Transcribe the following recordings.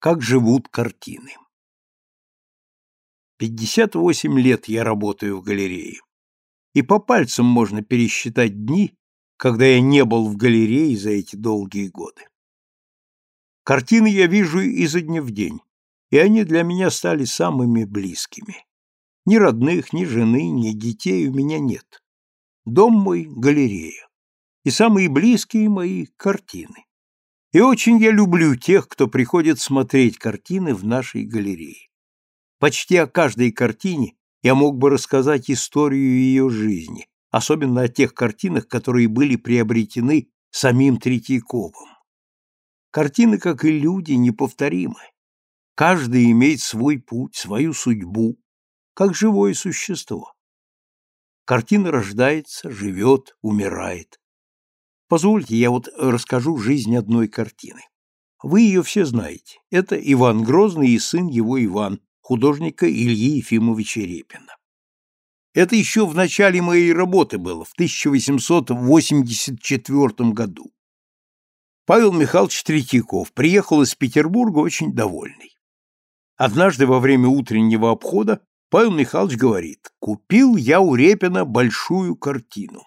Как живут картины. 58 лет я работаю в галерее, и по пальцам можно пересчитать дни, когда я не был в галерее за эти долгие годы. Картины я вижу изо дня в день, и они для меня стали самыми близкими. Ни родных, ни жены, ни детей у меня нет. Дом мой — галерея, и самые близкие мои — картины. И очень я люблю тех, кто приходит смотреть картины в нашей галерее. Почти о каждой картине я мог бы рассказать историю ее жизни, особенно о тех картинах, которые были приобретены самим Третьяковым. Картины, как и люди, неповторимы. Каждый имеет свой путь, свою судьбу, как живое существо. Картина рождается, живет, умирает. Позвольте, я вот расскажу жизнь одной картины. Вы ее все знаете. Это Иван Грозный и сын его Иван, художника Ильи Ефимовича Репина. Это еще в начале моей работы было, в 1884 году. Павел Михайлович Третьяков приехал из Петербурга очень довольный. Однажды во время утреннего обхода Павел Михайлович говорит, «Купил я у Репина большую картину.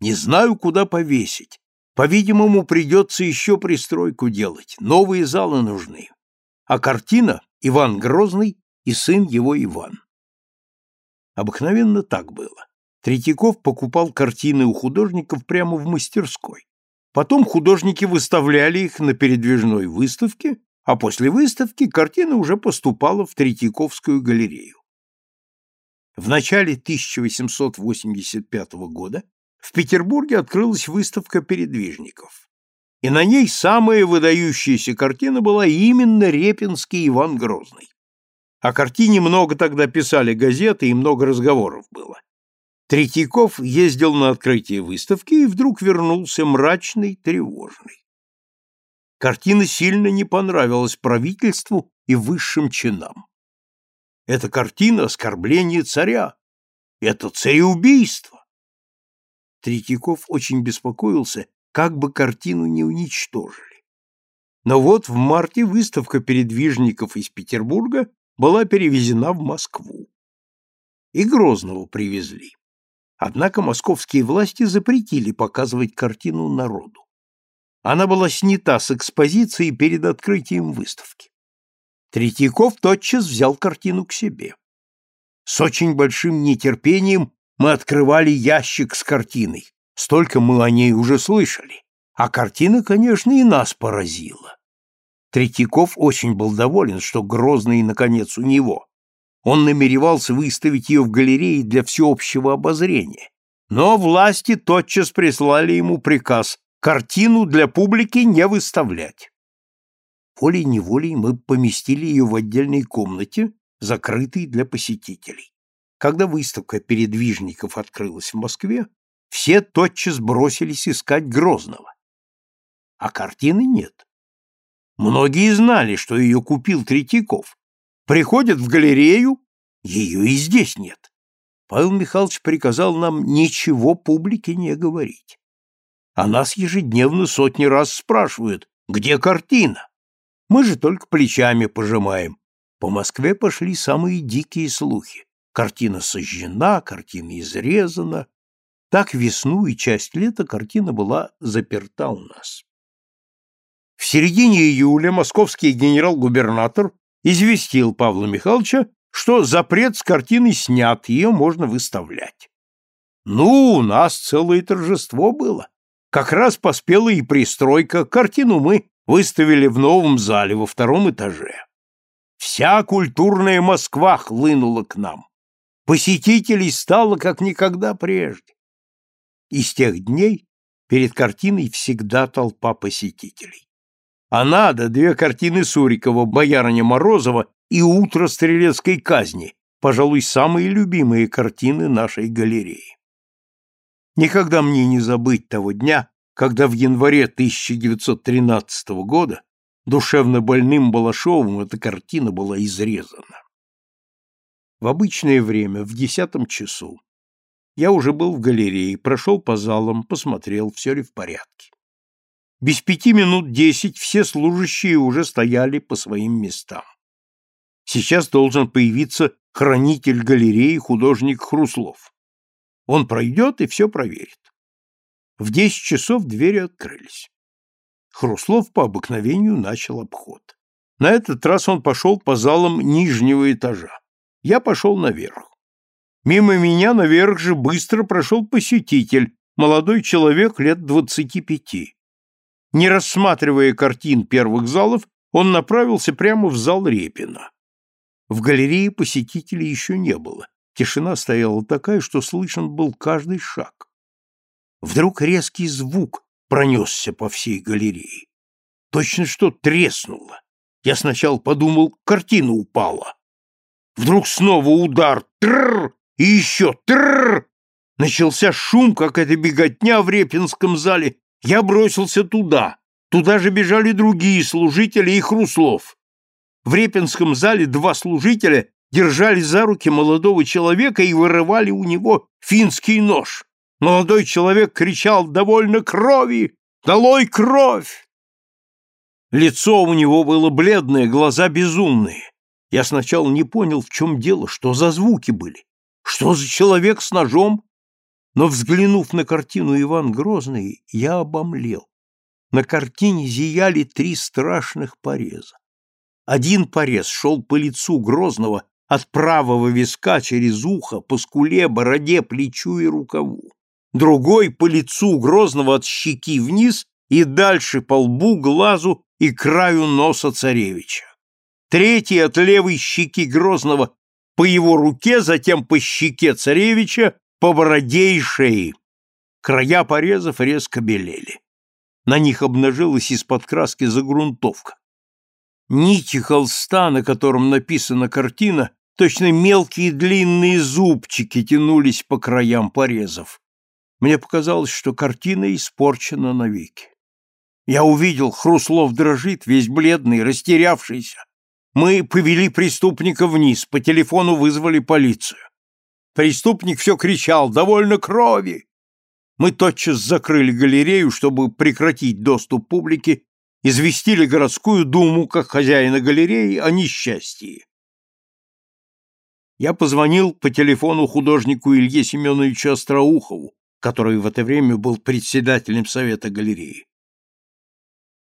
Не знаю, куда повесить. По-видимому, придется еще пристройку делать. Новые залы нужны. А картина — Иван Грозный и сын его Иван. Обыкновенно так было. Третьяков покупал картины у художников прямо в мастерской. Потом художники выставляли их на передвижной выставке, а после выставки картина уже поступала в Третьяковскую галерею. В начале 1885 года в Петербурге открылась выставка передвижников. И на ней самая выдающаяся картина была именно Репинский Иван Грозный. О картине много тогда писали газеты и много разговоров было. Третьяков ездил на открытие выставки и вдруг вернулся мрачный, тревожный. Картина сильно не понравилась правительству и высшим чинам. Эта картина — оскорбление царя. Это цареубийство. Третьяков очень беспокоился, как бы картину не уничтожили. Но вот в марте выставка передвижников из Петербурга была перевезена в Москву. И Грозного привезли. Однако московские власти запретили показывать картину народу. Она была снята с экспозиции перед открытием выставки. Третьяков тотчас взял картину к себе. С очень большим нетерпением мы открывали ящик с картиной. Столько мы о ней уже слышали. А картина, конечно, и нас поразила. Третьяков очень был доволен, что Грозный, наконец, у него. Он намеревался выставить ее в галерее для всеобщего обозрения. Но власти тотчас прислали ему приказ картину для публики не выставлять. Волей-неволей мы поместили ее в отдельной комнате, закрытой для посетителей. Когда выставка передвижников открылась в Москве, все тотчас бросились искать Грозного. А картины нет. Многие знали, что ее купил Третьяков. Приходят в галерею, ее и здесь нет. Павел Михайлович приказал нам ничего публике не говорить. А нас ежедневно сотни раз спрашивают, где картина? Мы же только плечами пожимаем. По Москве пошли самые дикие слухи. Картина сожжена, картина изрезана. Так весну и часть лета картина была заперта у нас. В середине июля московский генерал-губернатор известил Павла Михайловича, что запрет с картины снят, ее можно выставлять. Ну, у нас целое торжество было. Как раз поспела и пристройка, картину мы выставили в новом зале во втором этаже. Вся культурная Москва хлынула к нам. Посетителей стало как никогда прежде. И с тех дней перед картиной всегда толпа посетителей. А надо две картины Сурикова, Боярыня Морозова и «Утро стрелецкой казни», пожалуй, самые любимые картины нашей галереи. Никогда мне не забыть того дня, когда в январе 1913 года душевно больным Балашовым эта картина была изрезана. В обычное время, в десятом часу, я уже был в галерее, прошел по залам, посмотрел, все ли в порядке. Без пяти минут десять все служащие уже стояли по своим местам. Сейчас должен появиться хранитель галереи художник Хруслов. Он пройдет и все проверит. В десять часов двери открылись. Хруслов по обыкновению начал обход. На этот раз он пошел по залам нижнего этажа. Я пошел наверх. Мимо меня наверх же быстро прошел посетитель, молодой человек лет двадцати пяти. Не рассматривая картин первых залов, он направился прямо в зал Репина. В галерее посетителей еще не было. Тишина стояла такая, что слышен был каждый шаг. Вдруг резкий звук пронесся по всей галерее. Точно что треснуло. Я сначала подумал, картина упала. Вдруг снова удар, тррр, и еще тррр. Начался шум, как эта беготня в Репинском зале. Я бросился туда. Туда же бежали другие служители и Хруслов. В Репинском зале два служителя держали за руки молодого человека и вырывали у него финский нож. Молодой человек кричал «Довольно крови! Долой кровь!» Лицо у него было бледное, глаза безумные. Я сначала не понял, в чем дело, что за звуки были. Что за человек с ножом? Но, взглянув на картину Иван Грозный, я обомлел. На картине зияли три страшных пореза. Один порез шел по лицу Грозного от правого виска через ухо, по скуле, бороде, плечу и рукаву. Другой по лицу Грозного от щеки вниз и дальше по лбу, глазу и краю носа царевича. Третий от левой щеки Грозного по его руке, затем по щеке царевича, по бороде и шее. Края порезов резко белели. На них обнажилась из-под краски загрунтовка. Нити холста, на котором написана картина, точно мелкие длинные зубчики тянулись по краям порезов. Мне показалось, что картина испорчена навеки. Я увидел, Хруслов дрожит, весь бледный, растерявшийся. Мы повели преступника вниз, по телефону вызвали полицию. Преступник все кричал «Довольно крови!». Мы тотчас закрыли галерею, чтобы прекратить доступ публики известили городскую думу как хозяина галереи о несчастье. Я позвонил по телефону художнику Илье Семеновичу Остроухову, который в это время был председателем совета галереи.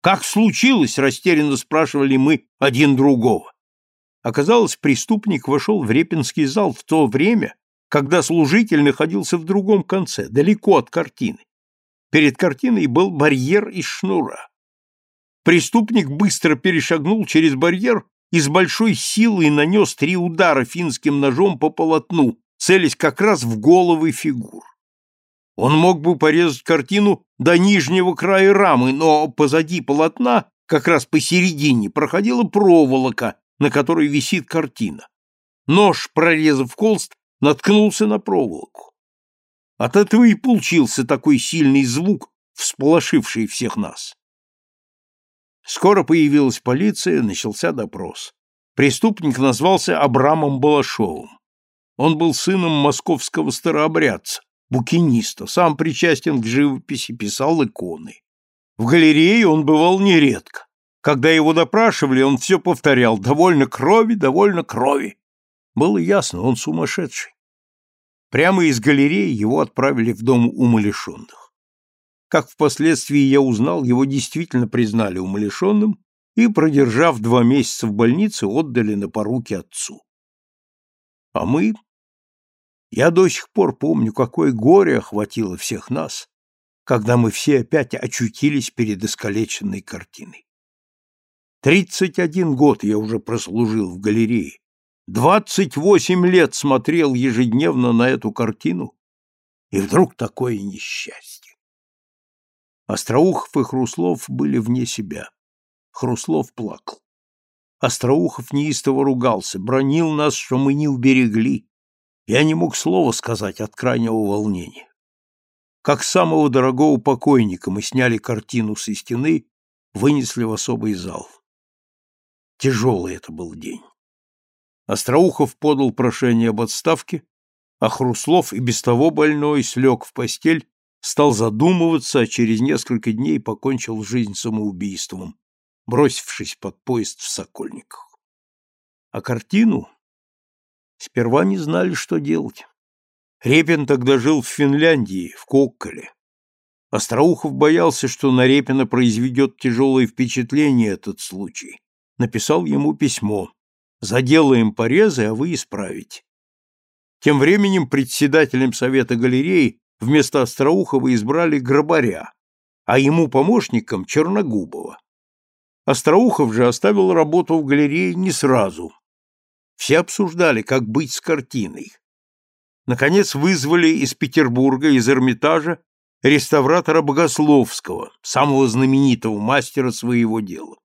«Как случилось?» — растерянно спрашивали мы один другого. Оказалось, преступник вошел в Репинский зал в то время, когда служитель находился в другом конце, далеко от картины. Перед картиной был барьер из шнура. Преступник быстро перешагнул через барьер и с большой силой нанес три удара финским ножом по полотну, целясь как раз в головы фигур. Он мог бы порезать картину до нижнего края рамы, но позади полотна, как раз посередине, проходила проволока, на которой висит картина. Нож, прорезав холст, наткнулся на проволоку. От этого и получился такой сильный звук, всполошивший всех нас. Скоро появилась полиция, начался допрос. Преступник назвался Абрамом Балашовым. Он был сыном московского старообрядца, букиниста, сам причастен к живописи, писал иконы. В галерее он бывал нередко. Когда его допрашивали, он все повторял «довольно крови, довольно крови». Было ясно, он сумасшедший. Прямо из галереи его отправили в дом умалишенных. Как впоследствии я узнал, его действительно признали умалишенным и, продержав два месяца в больнице, отдали на поруки отцу. А мы... Я до сих пор помню, какое горе охватило всех нас, когда мы все опять очутились перед искалеченной картиной. Тридцать один год я уже прослужил в галерее, двадцать восемь лет смотрел ежедневно на эту картину, и вдруг такое несчастье. Остроухов и Хруслов были вне себя. Хруслов плакал. Остроухов неистово ругался, бронил нас, что мы не уберегли. Я не мог слова сказать от крайнего волнения. Как самого дорогого покойника мы сняли картину со стены, вынесли в особый зал. Тяжелый это был день. Остроухов подал прошение об отставке, а Хруслов и без того больной слег в постель стал задумываться, а через несколько дней покончил жизнь самоубийством, бросившись под поезд в Сокольниках. А картину сперва не знали, что делать. Репин тогда жил в Финляндии, в Кокколе. Остроухов боялся, что на Репина произведет тяжелое впечатление этот случай. Написал ему письмо. «Заделаем порезы, а вы исправите». Тем временем председателем Совета галереи вместо Остроухова избрали Грабаря, а ему помощником Черногубова. Остроухов же оставил работу в галерее не сразу. Все обсуждали, как быть с картиной. Наконец вызвали из Петербурга, из Эрмитажа, реставратора Богословского, самого знаменитого мастера своего дела.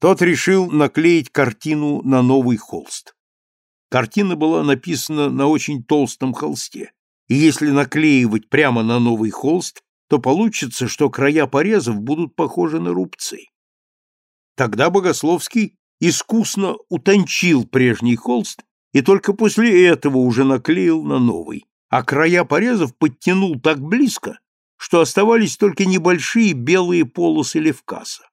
Тот решил наклеить картину на новый холст. Картина была написана на очень толстом холсте, и если наклеивать прямо на новый холст, то получится, что края порезов будут похожи на рубцы. Тогда Богословский искусно утончил прежний холст и только после этого уже наклеил на новый, а края порезов подтянул так близко, что оставались только небольшие белые полосы левкаса.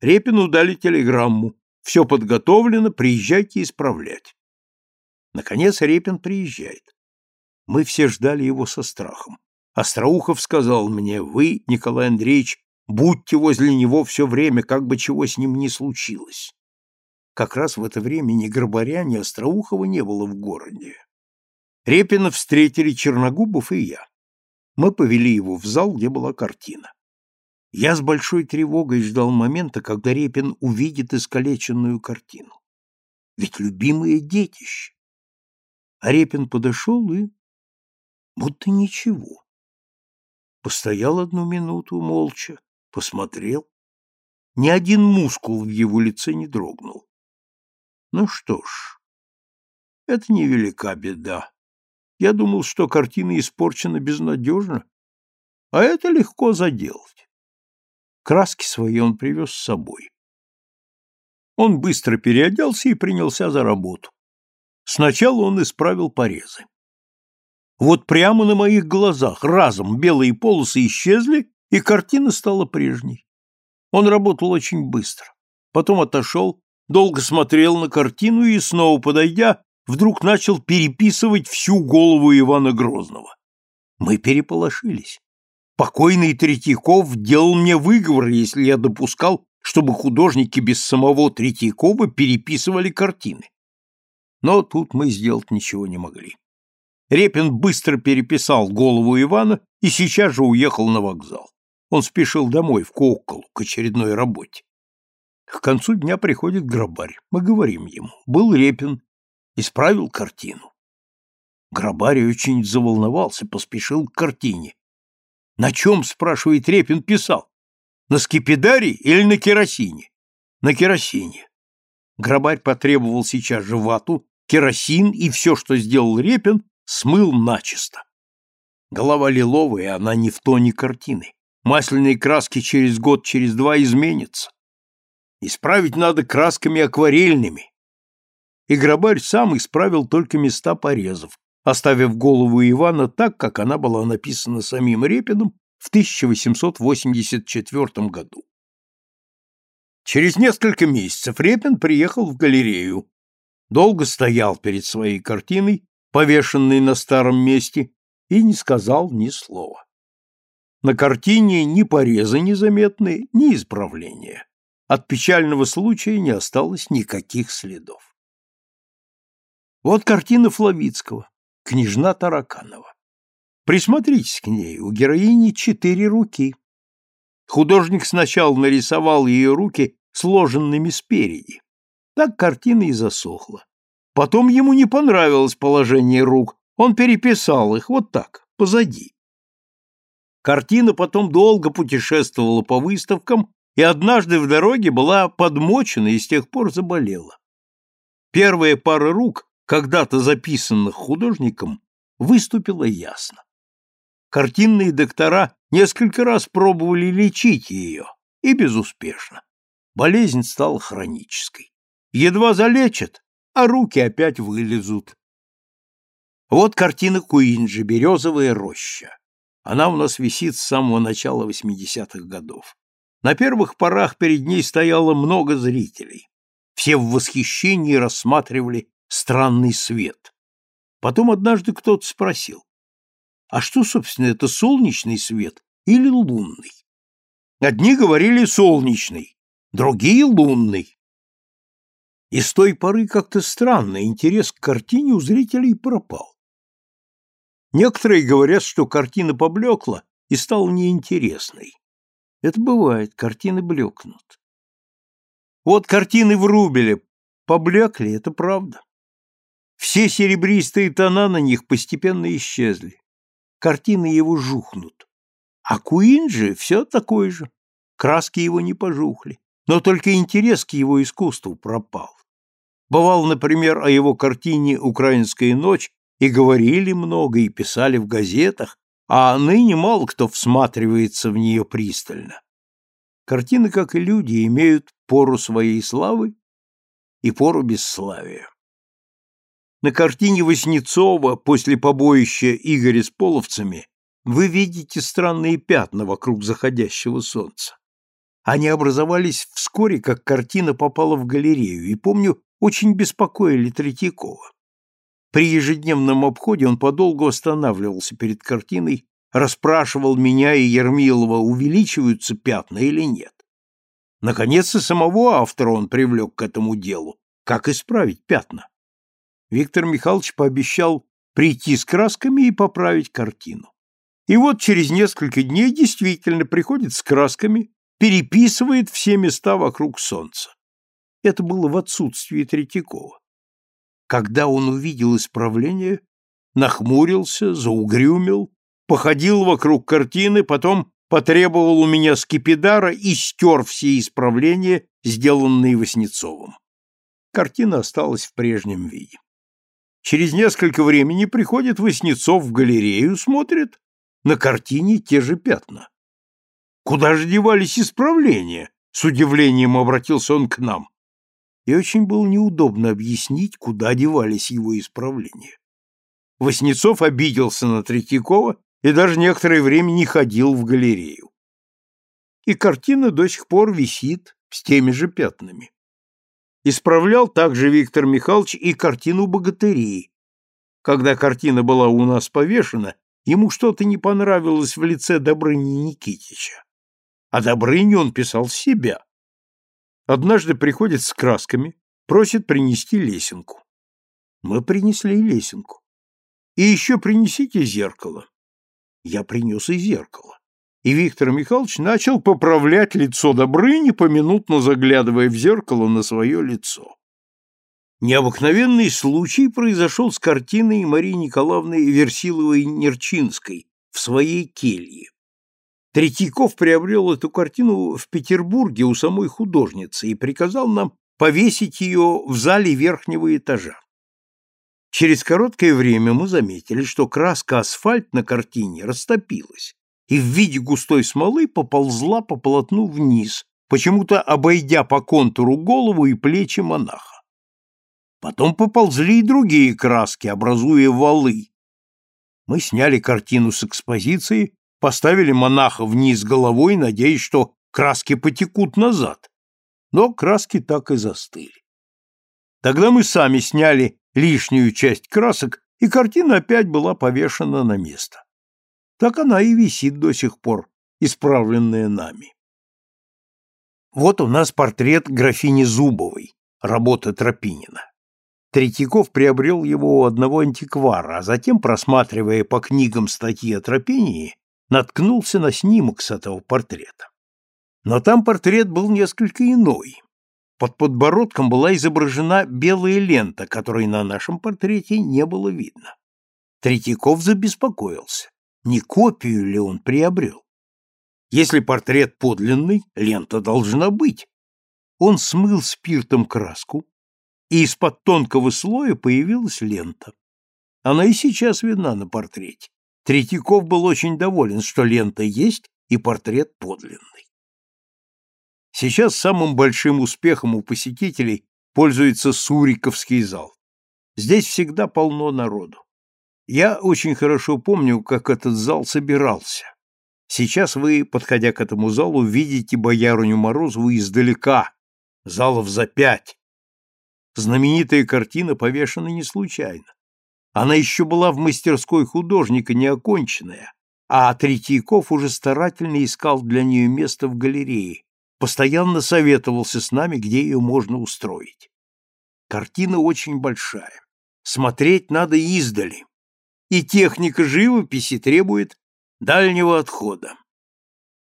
Репину дали телеграмму. Все подготовлено, приезжайте исправлять. Наконец Репин приезжает. Мы все ждали его со страхом. Остроухов сказал мне, вы, Николай Андреевич, Будьте возле него все время, как бы чего с ним ни случилось. Как раз в это время ни Горбаря, ни Остроухова не было в городе. Репина встретили Черногубов и я. Мы повели его в зал, где была картина. Я с большой тревогой ждал момента, когда Репин увидит искалеченную картину. Ведь любимое детище. А Репин подошел и... будто ничего. Постоял одну минуту молча, посмотрел. Ни один мускул в его лице не дрогнул. Ну что ж, это невелика беда. Я думал, что картина испорчена безнадежно, а это легко заделать. Краски свои он привез с собой. Он быстро переоделся и принялся за работу. Сначала он исправил порезы. Вот прямо на моих глазах разом белые полосы исчезли, и картина стала прежней. Он работал очень быстро. Потом отошел, долго смотрел на картину и, снова подойдя, вдруг начал переписывать всю голову Ивана Грозного. Мы переполошились. Покойный Третьяков делал мне выговор, если я допускал, чтобы художники без самого Третьякова переписывали картины. Но тут мы сделать ничего не могли. Репин быстро переписал голову Ивана и сейчас же уехал на вокзал. Он спешил домой, в Коколу, к очередной работе. К концу дня приходит грабарь. Мы говорим ему. Был Репин. Исправил картину. Грабарь очень заволновался, поспешил к картине. На чем, спрашивает Репин, писал? На скипидаре или на керосине? На керосине. Грабарь потребовал сейчас же вату, керосин и все, что сделал Репин, смыл начисто. Голова лиловая, она не в тоне картины. Масляные краски через год, через два изменятся. Исправить надо красками акварельными. И грабарь сам исправил только места порезов, оставив голову Ивана так, как она была написана самим Репиным в 1884 году. Через несколько месяцев Репин приехал в галерею, долго стоял перед своей картиной, повешенной на старом месте, и не сказал ни слова. На картине ни порезы незаметны, ни исправления. От печального случая не осталось никаких следов. Вот картина Флавицкого, княжна Тараканова. Присмотритесь к ней, у героини четыре руки. Художник сначала нарисовал ее руки сложенными спереди. Так картина и засохла. Потом ему не понравилось положение рук, он переписал их вот так, позади. Картина потом долго путешествовала по выставкам и однажды в дороге была подмочена и с тех пор заболела. Первая пара рук, когда-то записанных художником, выступила ясно. Картинные доктора несколько раз пробовали лечить ее, и безуспешно. Болезнь стала хронической. Едва залечат, а руки опять вылезут. Вот картина Куинджи «Березовая роща». Она у нас висит с самого начала 80-х годов. На первых порах перед ней стояло много зрителей. Все в восхищении рассматривали странный свет. Потом однажды кто-то спросил, а что, собственно, это солнечный свет или лунный? Одни говорили солнечный, другие — лунный. И с той поры как-то странно интерес к картине у зрителей пропал. Некоторые говорят, что картина поблекла и стала неинтересной. Это бывает, картины блекнут. Вот картины в Рубеле поблекли, это правда. Все серебристые тона на них постепенно исчезли. Картины его жухнут. А Куин же все такой же. Краски его не пожухли. Но только интерес к его искусству пропал. Бывал, например, о его картине «Украинская ночь» и говорили много, и писали в газетах, а ныне мало кто всматривается в нее пристально. Картины, как и люди, имеют пору своей славы и пору бесславия. На картине Васнецова после побоища Игоря с половцами вы видите странные пятна вокруг заходящего солнца. Они образовались вскоре, как картина попала в галерею, и, помню, очень беспокоили Третьякова. При ежедневном обходе он подолгу останавливался перед картиной, расспрашивал меня и Ермилова, увеличиваются пятна или нет. Наконец, и самого автора он привлек к этому делу. Как исправить пятна? Виктор Михайлович пообещал прийти с красками и поправить картину. И вот через несколько дней действительно приходит с красками, переписывает все места вокруг солнца. Это было в отсутствии Третьякова. Когда он увидел исправление, нахмурился, заугрюмил, походил вокруг картины, потом потребовал у меня скипидара и стер все исправления, сделанные Васнецовым. Картина осталась в прежнем виде. Через несколько времени приходит Васнецов в галерею, смотрит, на картине те же пятна. Куда же девались исправления? С удивлением обратился он к нам. И очень было неудобно объяснить, куда девались его исправления. Васнецов обиделся на Третьякова и даже некоторое время не ходил в галерею. И картина до сих пор висит с теми же пятнами. Исправлял также Виктор Михайлович и картину «Богатыри». Когда картина была у нас повешена, ему что-то не понравилось в лице Добрыни Никитича. А Добрыню он писал себя. Однажды приходит с красками, просит принести лесенку. Мы принесли лесенку. И еще принесите зеркало. Я принес и зеркало и Виктор Михайлович начал поправлять лицо Добрыни, поминутно заглядывая в зеркало на свое лицо. Необыкновенный случай произошел с картиной Марии Николаевны Версиловой-Нерчинской в своей келье. Третьяков приобрел эту картину в Петербурге у самой художницы и приказал нам повесить ее в зале верхнего этажа. Через короткое время мы заметили, что краска асфальт на картине растопилась, и в виде густой смолы поползла по полотну вниз, почему-то обойдя по контуру голову и плечи монаха. Потом поползли и другие краски, образуя валы. Мы сняли картину с экспозиции, поставили монаха вниз головой, надеясь, что краски потекут назад. Но краски так и застыли. Тогда мы сами сняли лишнюю часть красок, и картина опять была повешена на место. Так она и висит до сих пор, исправленная нами. Вот у нас портрет графини Зубовой, работа Тропинина. Третьяков приобрел его у одного антиквара, а затем, просматривая по книгам статьи о Тропинии, наткнулся на снимок с этого портрета. Но там портрет был несколько иной. Под подбородком была изображена белая лента, которой на нашем портрете не было видно. Третьяков забеспокоился не копию ли он приобрел. Если портрет подлинный, лента должна быть. Он смыл спиртом краску, и из-под тонкого слоя появилась лента. Она и сейчас видна на портрете. Третьяков был очень доволен, что лента есть и портрет подлинный. Сейчас самым большим успехом у посетителей пользуется Суриковский зал. Здесь всегда полно народу. Я очень хорошо помню, как этот зал собирался. Сейчас вы, подходя к этому залу, видите боярыню Морозову издалека, залов за пять. Знаменитая картина повешена не случайно. Она еще была в мастерской художника неоконченная, а Третьяков уже старательно искал для нее место в галерее, постоянно советовался с нами, где ее можно устроить. Картина очень большая. Смотреть надо издали. И техника живописи требует дальнего отхода.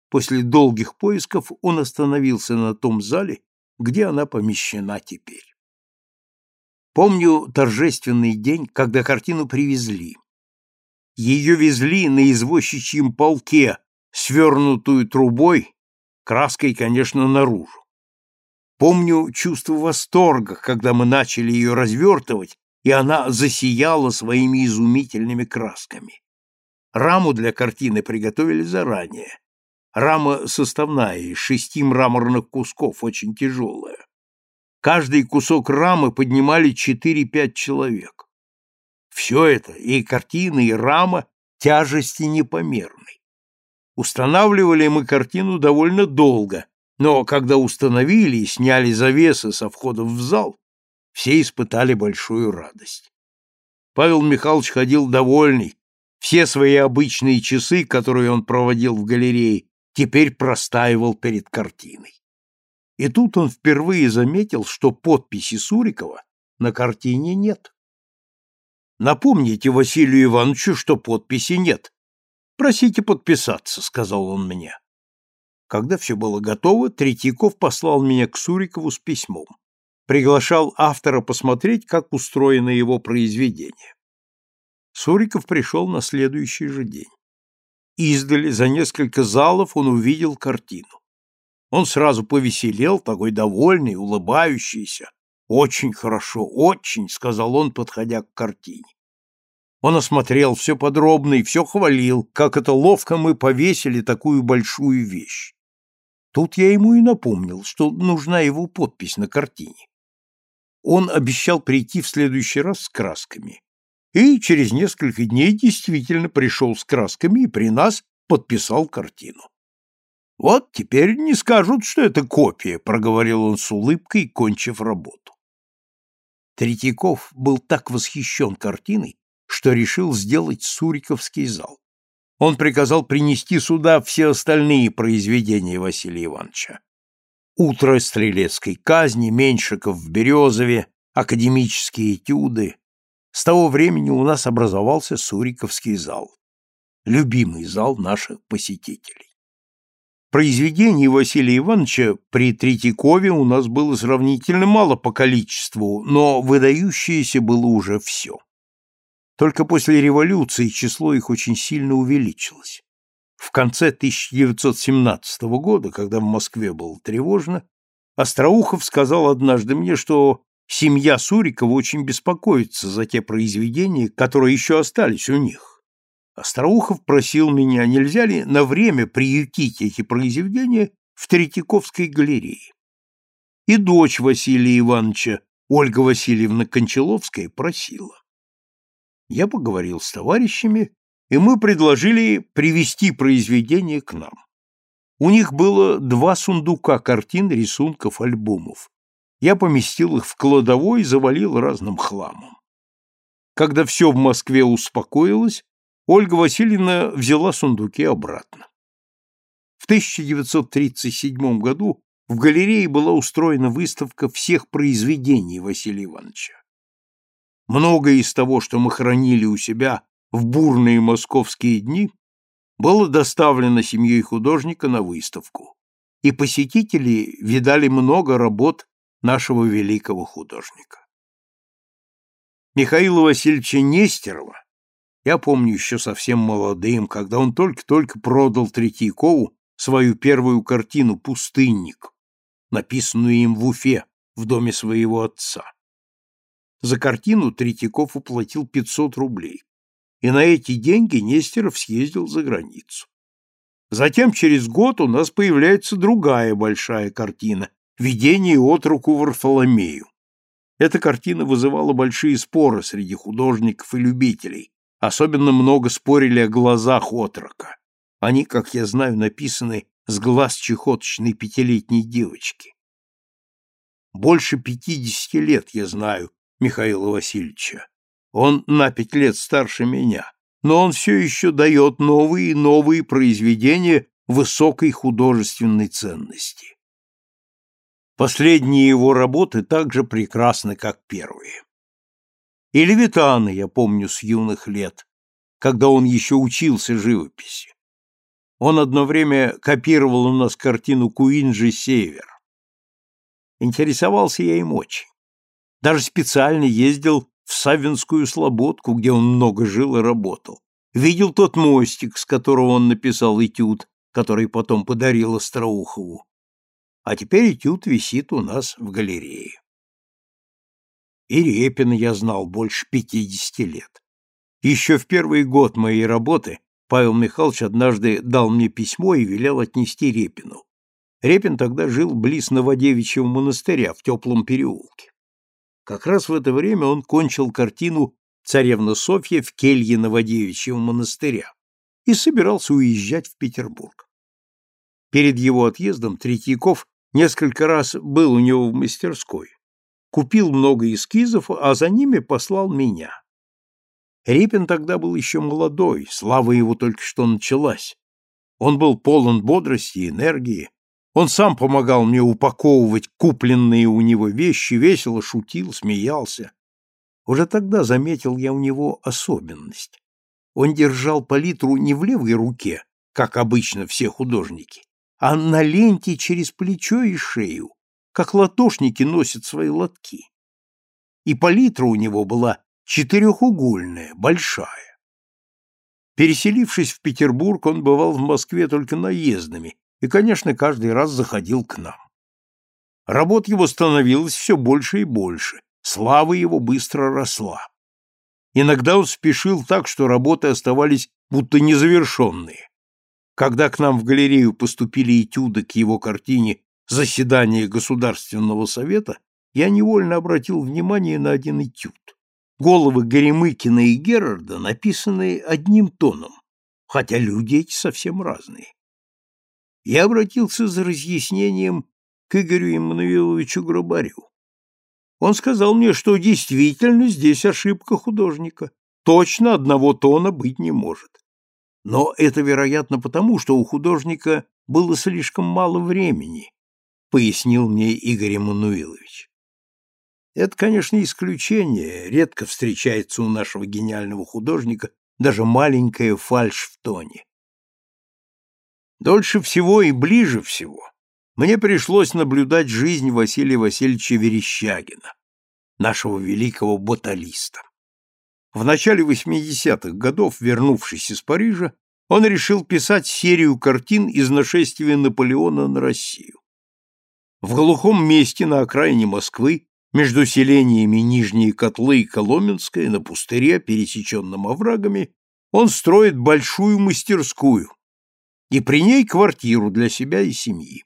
После долгих поисков он остановился на том зале, где она помещена теперь. Помню торжественный день, когда картину привезли. Ее везли на извозчичьем полке, свернутую трубой, краской, конечно, наружу. Помню чувство восторга, когда мы начали ее развертывать, и она засияла своими изумительными красками. Раму для картины приготовили заранее. Рама составная, из шести мраморных кусков, очень тяжелая. Каждый кусок рамы поднимали 4-5 человек. Все это, и картина, и рама, тяжести непомерной. Устанавливали мы картину довольно долго, но когда установили и сняли завесы со входом в зал, все испытали большую радость. Павел Михайлович ходил довольный, все свои обычные часы, которые он проводил в галерее, теперь простаивал перед картиной. И тут он впервые заметил, что подписи Сурикова на картине нет. Напомните Василию Ивановичу, что подписи нет. Просите подписаться, сказал он мне. Когда все было готово, Третьяков послал меня к Сурикову с письмом. Приглашал автора посмотреть, как устроено его произведение. Суриков пришел на следующий же день. Издали за несколько залов он увидел картину. Он сразу повеселел, такой довольный, улыбающийся. «Очень хорошо, очень», — сказал он, подходя к картине. Он осмотрел все подробно и все хвалил, как это ловко мы повесили такую большую вещь. Тут я ему и напомнил, что нужна его подпись на картине. Он обещал прийти в следующий раз с красками. И через несколько дней действительно пришел с красками и при нас подписал картину. Вот теперь не скажут, что это копия, проговорил он с улыбкой, кончив работу. Третьяков был так восхищен картиной, что решил сделать Суриковский зал. Он приказал принести сюда все остальные произведения Василия Ивановича. «Утро стрелецкой казни», «Меньшиков в Березове», «Академические этюды». С того времени у нас образовался Суриковский зал, любимый зал наших посетителей. Произведений Василия Ивановича при Третьякове у нас было сравнительно мало по количеству, но выдающееся было уже все. Только после революции число их очень сильно увеличилось. В конце 1917 года, когда в Москве было тревожно, Остроухов сказал однажды мне, что семья Сурикова очень беспокоится за те произведения, которые еще остались у них. Остроухов просил меня, нельзя ли на время приютить эти произведения в Третьяковской галерее. И дочь Василия Ивановича, Ольга Васильевна Кончаловская, просила. Я поговорил с товарищами, и мы предложили привести произведения к нам. У них было два сундука картин, рисунков, альбомов. Я поместил их в кладовой и завалил разным хламом. Когда все в Москве успокоилось, Ольга Васильевна взяла сундуки обратно. В 1937 году в галерее была устроена выставка всех произведений Василия Ивановича. Многое из того, что мы хранили у себя в бурные московские дни, было доставлено семьей художника на выставку, и посетители видали много работ нашего великого художника. Михаила Васильевича Нестерова я помню еще совсем молодым, когда он только-только продал Третьякову свою первую картину «Пустынник», написанную им в Уфе, в доме своего отца. За картину Третьяков уплатил 500 рублей, и на эти деньги Нестеров съездил за границу. Затем через год у нас появляется другая большая картина «Видение от руку Варфоломею». Эта картина вызывала большие споры среди художников и любителей, Особенно много спорили о глазах отрока. Они, как я знаю, написаны с глаз чехоточной пятилетней девочки. Больше пятидесяти лет я знаю Михаила Васильевича. Он на пять лет старше меня, но он все еще дает новые и новые произведения высокой художественной ценности. Последние его работы так же прекрасны, как первые. И Левитана я помню с юных лет, когда он еще учился живописи. Он одно время копировал у нас картину Куинджи «Север». Интересовался я им очень. Даже специально ездил в Савинскую Слободку, где он много жил и работал. Видел тот мостик, с которого он написал этюд, который потом подарил Остроухову. А теперь этюд висит у нас в галерее. И Репина я знал больше пятидесяти лет. Еще в первый год моей работы Павел Михайлович однажды дал мне письмо и велел отнести Репину. Репин тогда жил близ Новодевичьего монастыря в теплом переулке. Как раз в это время он кончил картину «Царевна Софья в келье Новодевичьего монастыря» и собирался уезжать в Петербург. Перед его отъездом Третьяков несколько раз был у него в мастерской, купил много эскизов, а за ними послал меня. Репин тогда был еще молодой, слава его только что началась. Он был полон бодрости и энергии, он сам помогал мне упаковывать купленные у него вещи, весело шутил, смеялся. Уже тогда заметил я у него особенность. Он держал палитру не в левой руке, как обычно все художники, а на ленте через плечо и шею, как латошники носят свои лотки. И палитра у него была четырехугольная, большая. Переселившись в Петербург, он бывал в Москве только наездами и, конечно, каждый раз заходил к нам. Работ его становилось все больше и больше, слава его быстро росла. Иногда он спешил так, что работы оставались будто незавершенные. Когда к нам в галерею поступили этюды к его картине «Заседание Государственного Совета», я невольно обратил внимание на один этюд. Головы Горемыкина и Герарда написаны одним тоном, хотя люди эти совсем разные я обратился за разъяснением к Игорю Иммануиловичу Грабарю. Он сказал мне, что действительно здесь ошибка художника. Точно одного тона быть не может. Но это, вероятно, потому, что у художника было слишком мало времени, пояснил мне Игорь Эммануилович. Это, конечно, исключение, редко встречается у нашего гениального художника даже маленькая фальшь в тоне. Дольше всего и ближе всего мне пришлось наблюдать жизнь Василия Васильевича Верещагина, нашего великого боталиста. В начале 80-х годов, вернувшись из Парижа, он решил писать серию картин из нашествия Наполеона на Россию. В глухом месте на окраине Москвы, между селениями Нижние Котлы и Коломенское, на пустыре, пересеченном оврагами, он строит большую мастерскую, и при ней квартиру для себя и семьи.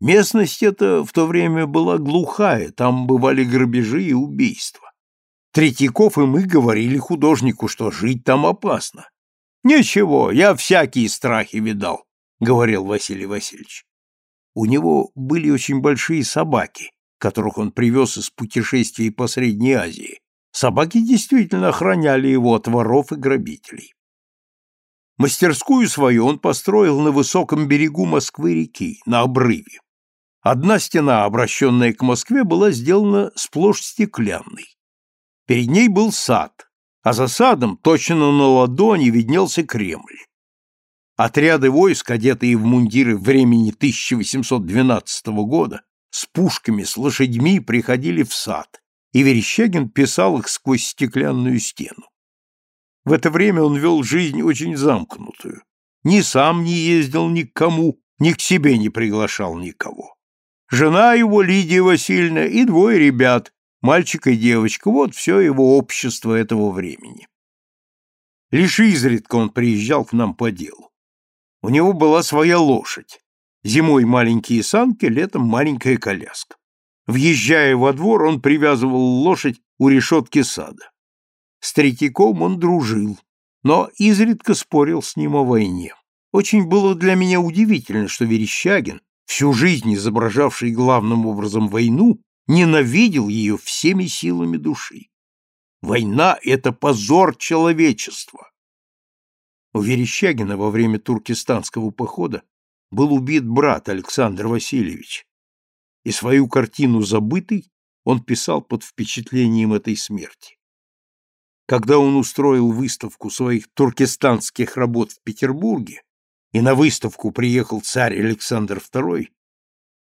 Местность эта в то время была глухая, там бывали грабежи и убийства. Третьяков и мы говорили художнику, что жить там опасно. «Ничего, я всякие страхи видал», — говорил Василий Васильевич. У него были очень большие собаки, которых он привез из путешествий по Средней Азии. Собаки действительно охраняли его от воров и грабителей. Мастерскую свою он построил на высоком берегу Москвы-реки, на обрыве. Одна стена, обращенная к Москве, была сделана сплошь стеклянной. Перед ней был сад, а за садом, точно на ладони, виднелся Кремль. Отряды войск, одетые в мундиры времени 1812 года, с пушками, с лошадьми приходили в сад, и Верещагин писал их сквозь стеклянную стену. В это время он вел жизнь очень замкнутую. Ни сам не ездил ни к кому, ни к себе не приглашал никого. Жена его, Лидия Васильевна, и двое ребят, мальчик и девочка, вот все его общество этого времени. Лишь изредка он приезжал к нам по делу. У него была своя лошадь. Зимой маленькие санки, летом маленькая коляска. Въезжая во двор, он привязывал лошадь у решетки сада. С Третьяковым он дружил, но изредка спорил с ним о войне. Очень было для меня удивительно, что Верещагин, всю жизнь изображавший главным образом войну, ненавидел ее всеми силами души. Война — это позор человечества. У Верещагина во время туркестанского похода был убит брат Александр Васильевич, и свою картину «Забытый» он писал под впечатлением этой смерти. Когда он устроил выставку своих туркестанских работ в Петербурге, и на выставку приехал царь Александр II,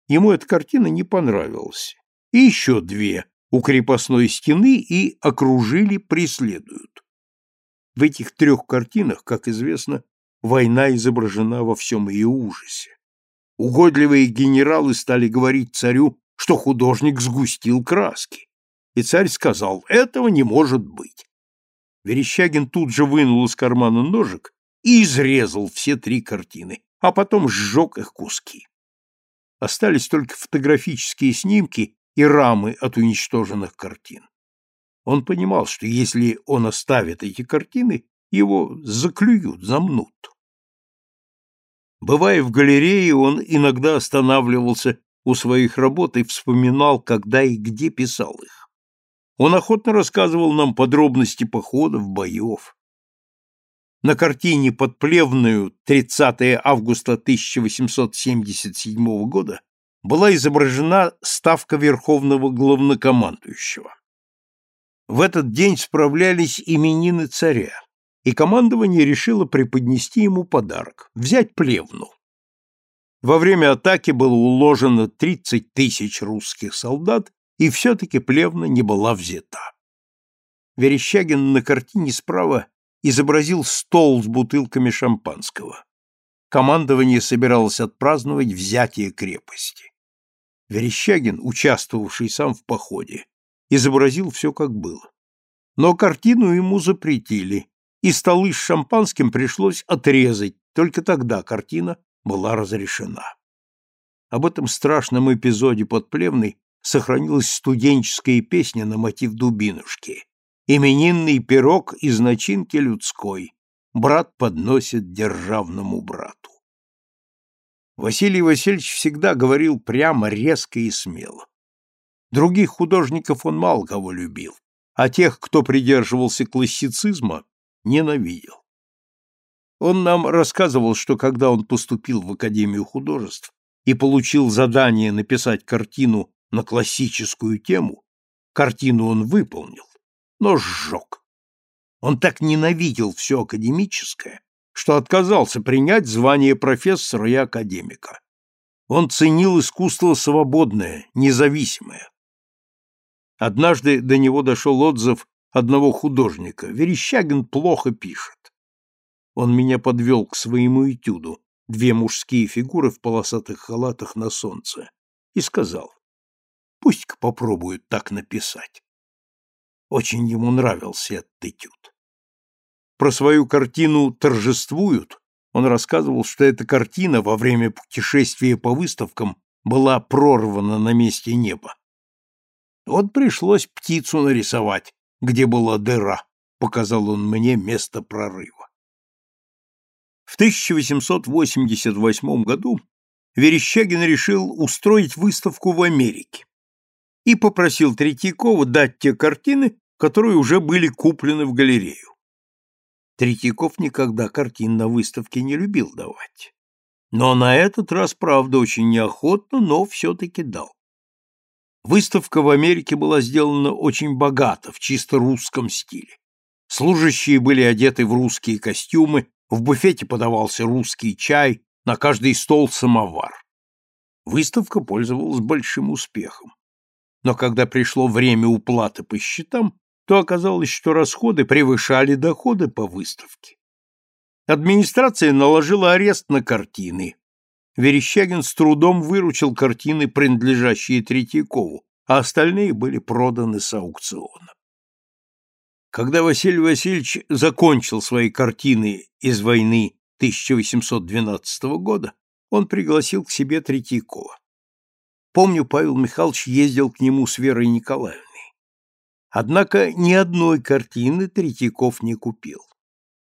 ему эта картина не понравилась. И еще две у крепостной стены и окружили, преследуют. В этих трех картинах, как известно, война изображена во всем ее ужасе. Угодливые генералы стали говорить царю, что художник сгустил краски. И царь сказал, этого не может быть. Верещагин тут же вынул из кармана ножик и изрезал все три картины, а потом сжег их куски. Остались только фотографические снимки и рамы от уничтоженных картин. Он понимал, что если он оставит эти картины, его заклюют, замнут. Бывая в галерее, он иногда останавливался у своих работ и вспоминал, когда и где писал их. Он охотно рассказывал нам подробности походов, боев. На картине под Плевную 30 августа 1877 года была изображена ставка Верховного Главнокомандующего. В этот день справлялись именины царя и командование решило преподнести ему подарок – взять плевну. Во время атаки было уложено 30 тысяч русских солдат, и все-таки плевна не была взята. Верещагин на картине справа изобразил стол с бутылками шампанского. Командование собиралось отпраздновать взятие крепости. Верещагин, участвовавший сам в походе, изобразил все как было. Но картину ему запретили, и столы с шампанским пришлось отрезать, только тогда картина была разрешена. Об этом страшном эпизоде под Плевной сохранилась студенческая песня на мотив Дубинушки. Именинный пирог из начинки людской брат подносит державному брату. Василий Васильевич всегда говорил прямо, резко и смело. Других художников он мало кого любил, а тех, кто придерживался классицизма, ненавидел. Он нам рассказывал, что когда он поступил в Академию художеств и получил задание написать картину на классическую тему, картину он выполнил, но сжег. Он так ненавидел все академическое, что отказался принять звание профессора и академика. Он ценил искусство свободное, независимое. Однажды до него дошел отзыв одного художника. Верещагин плохо пишет. Он меня подвел к своему этюду, две мужские фигуры в полосатых халатах на солнце, и сказал, пусть-ка попробуют так написать. Очень ему нравился этот этюд. Про свою картину «Торжествуют» он рассказывал, что эта картина во время путешествия по выставкам была прорвана на месте неба. Вот пришлось птицу нарисовать, где была дыра, показал он мне место прорыва. В 1888 году Верещагин решил устроить выставку в Америке и попросил Третьякова дать те картины, которые уже были куплены в галерею. Третьяков никогда картин на выставке не любил давать. Но на этот раз, правда, очень неохотно, но все-таки дал. Выставка в Америке была сделана очень богато, в чисто русском стиле. Служащие были одеты в русские костюмы, в буфете подавался русский чай, на каждый стол самовар. Выставка пользовалась большим успехом. Но когда пришло время уплаты по счетам, то оказалось, что расходы превышали доходы по выставке. Администрация наложила арест на картины, Верещагин с трудом выручил картины, принадлежащие Третьякову, а остальные были проданы с аукциона. Когда Василий Васильевич закончил свои картины из войны 1812 года, он пригласил к себе Третьякова. Помню, Павел Михайлович ездил к нему с Верой Николаевной. Однако ни одной картины Третьяков не купил.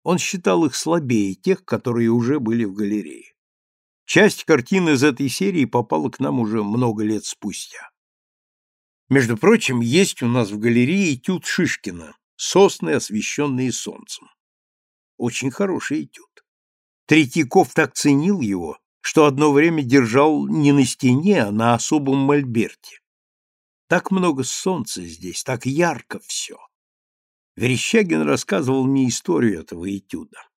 Он считал их слабее тех, которые уже были в галерее. Часть картин из этой серии попала к нам уже много лет спустя. Между прочим, есть у нас в галерее этюд Шишкина «Сосны, освещенные солнцем». Очень хороший этюд. Третьяков так ценил его, что одно время держал не на стене, а на особом мольберте. Так много солнца здесь, так ярко все. Верещагин рассказывал мне историю этого этюда.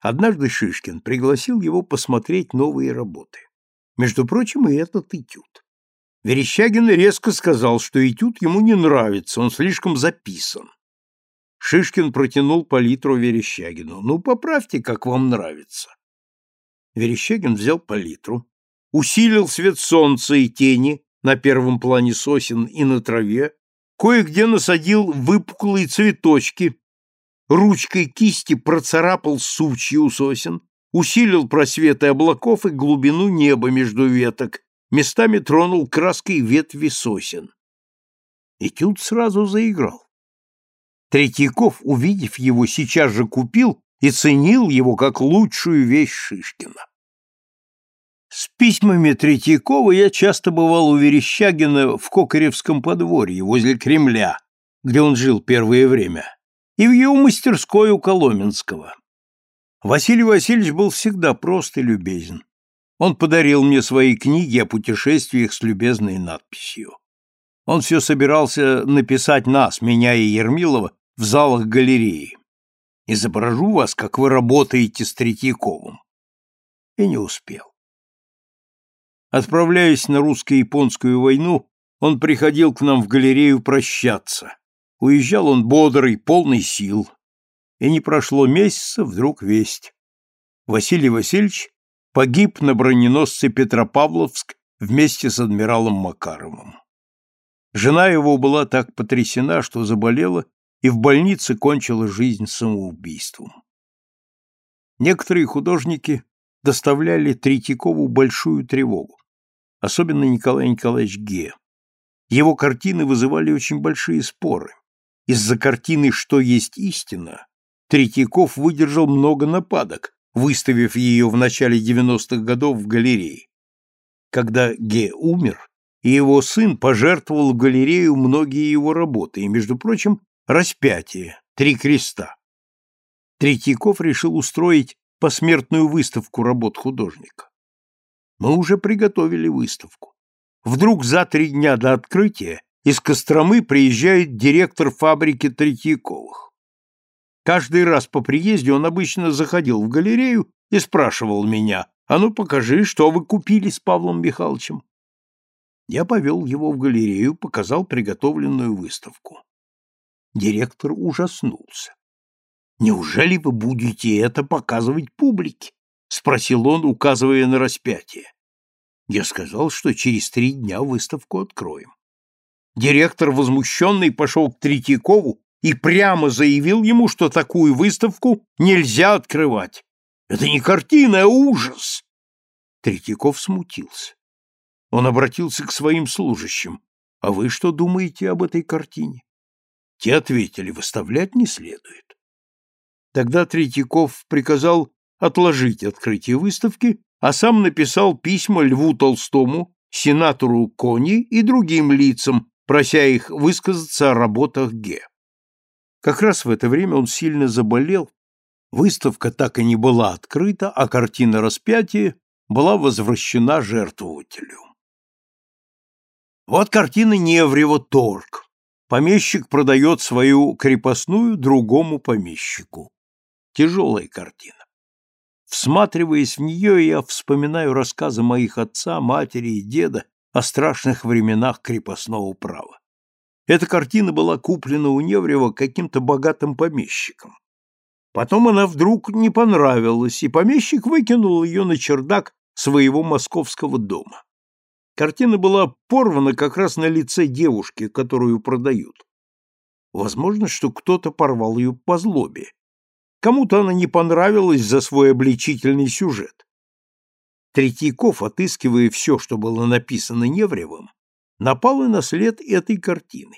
Однажды Шишкин пригласил его посмотреть новые работы. Между прочим, и этот этюд. Верещагин резко сказал, что этюд ему не нравится, он слишком записан. Шишкин протянул палитру Верещагину. «Ну, поправьте, как вам нравится». Верещагин взял палитру, усилил свет солнца и тени, на первом плане сосен и на траве, кое-где насадил выпуклые цветочки, ручкой кисти процарапал сучьи у сосен, усилил просветы облаков и глубину неба между веток, местами тронул краской ветви сосен. Этюд сразу заиграл. Третьяков, увидев его, сейчас же купил и ценил его как лучшую вещь Шишкина. С письмами Третьякова я часто бывал у Верещагина в Кокоревском подворье, возле Кремля, где он жил первое время, и в его мастерской у Коломенского. Василий Васильевич был всегда прост и любезен. Он подарил мне свои книги о путешествиях с любезной надписью. Он все собирался написать нас, меня и Ермилова, в залах галереи. Изображу вас, как вы работаете с Третьяковым. И не успел. Отправляясь на русско-японскую войну, он приходил к нам в галерею прощаться. Уезжал он бодрый, полный сил. И не прошло месяца, вдруг весть. Василий Васильевич погиб на броненосце Петропавловск вместе с адмиралом Макаровым. Жена его была так потрясена, что заболела и в больнице кончила жизнь самоубийством. Некоторые художники доставляли Третьякову большую тревогу особенно Николай Николаевич Ге. Его картины вызывали очень большие споры. Из-за картины «Что есть истина» Третьяков выдержал много нападок, выставив ее в начале 90-х годов в галерее. Когда Ге умер, и его сын пожертвовал в галерею многие его работы, и, между прочим, «Распятие», «Три креста». Третьяков решил устроить посмертную выставку работ художника. Мы уже приготовили выставку. Вдруг за три дня до открытия из Костромы приезжает директор фабрики Третьяковых. Каждый раз по приезде он обычно заходил в галерею и спрашивал меня, «А ну покажи, что вы купили с Павлом Михайловичем?» Я повел его в галерею, показал приготовленную выставку. Директор ужаснулся. «Неужели вы будете это показывать публике?» — спросил он, указывая на распятие. Я сказал, что через три дня выставку откроем. Директор, возмущенный, пошел к Третьякову и прямо заявил ему, что такую выставку нельзя открывать. Это не картина, а ужас. Третьяков смутился. Он обратился к своим служащим. «А вы что думаете об этой картине?» Те ответили, выставлять не следует. Тогда Третьяков приказал отложить открытие выставки, а сам написал письма Льву Толстому, сенатору Кони и другим лицам, прося их высказаться о работах Ге. Как раз в это время он сильно заболел, выставка так и не была открыта, а картина распятия была возвращена жертвователю. Вот картина Неврева «Торг». Помещик продает свою крепостную другому помещику. Тяжелая картина. Всматриваясь в нее, я вспоминаю рассказы моих отца, матери и деда о страшных временах крепостного права. Эта картина была куплена у Неврева каким-то богатым помещиком. Потом она вдруг не понравилась, и помещик выкинул ее на чердак своего московского дома. Картина была порвана как раз на лице девушки, которую продают. Возможно, что кто-то порвал ее по злобе, Кому-то она не понравилась за свой обличительный сюжет. Третьяков, отыскивая все, что было написано Невревым, напал и на след этой картины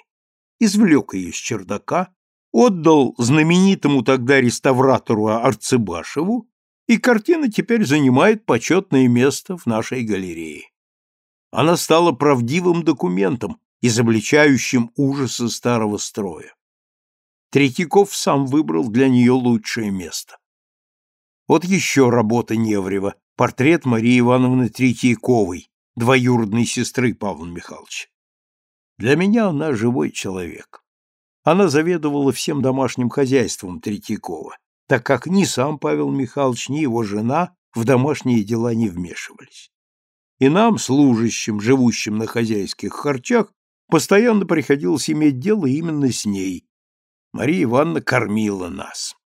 извлек ее с чердака, отдал знаменитому тогда реставратору Арцебашеву, и картина теперь занимает почетное место в нашей галерее. Она стала правдивым документом, изобличающим ужасы старого строя. Третьяков сам выбрал для нее лучшее место. Вот еще работа Неврева, портрет Марии Ивановны Третьяковой, двоюродной сестры Павла Михайловича. Для меня она живой человек. Она заведовала всем домашним хозяйством Третьякова, так как ни сам Павел Михайлович, ни его жена в домашние дела не вмешивались. И нам, служащим, живущим на хозяйских харчах, постоянно приходилось иметь дело именно с ней. Мария Ивановна кормила нас.